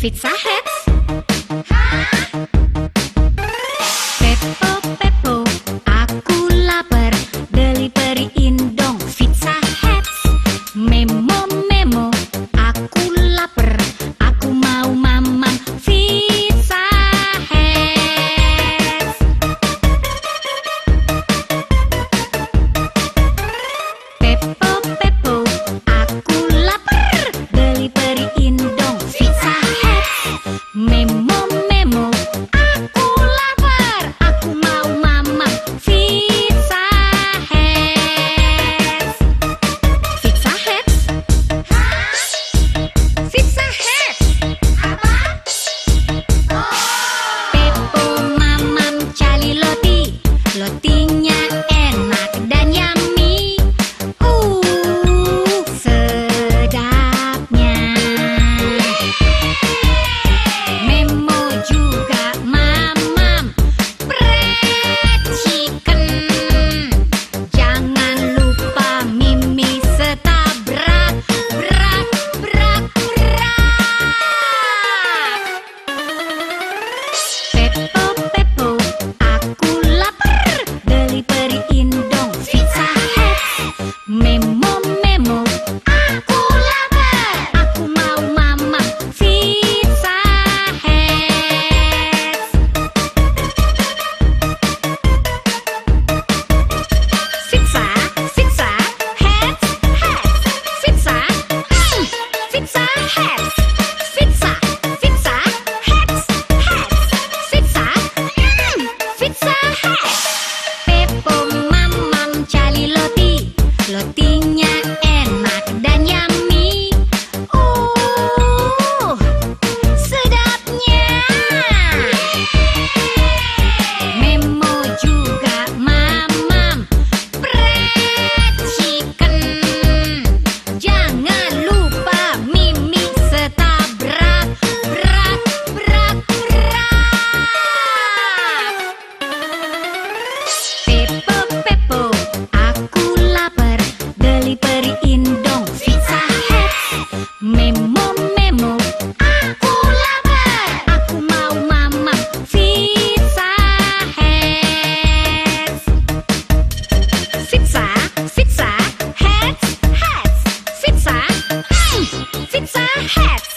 في صحة apps. Hacks.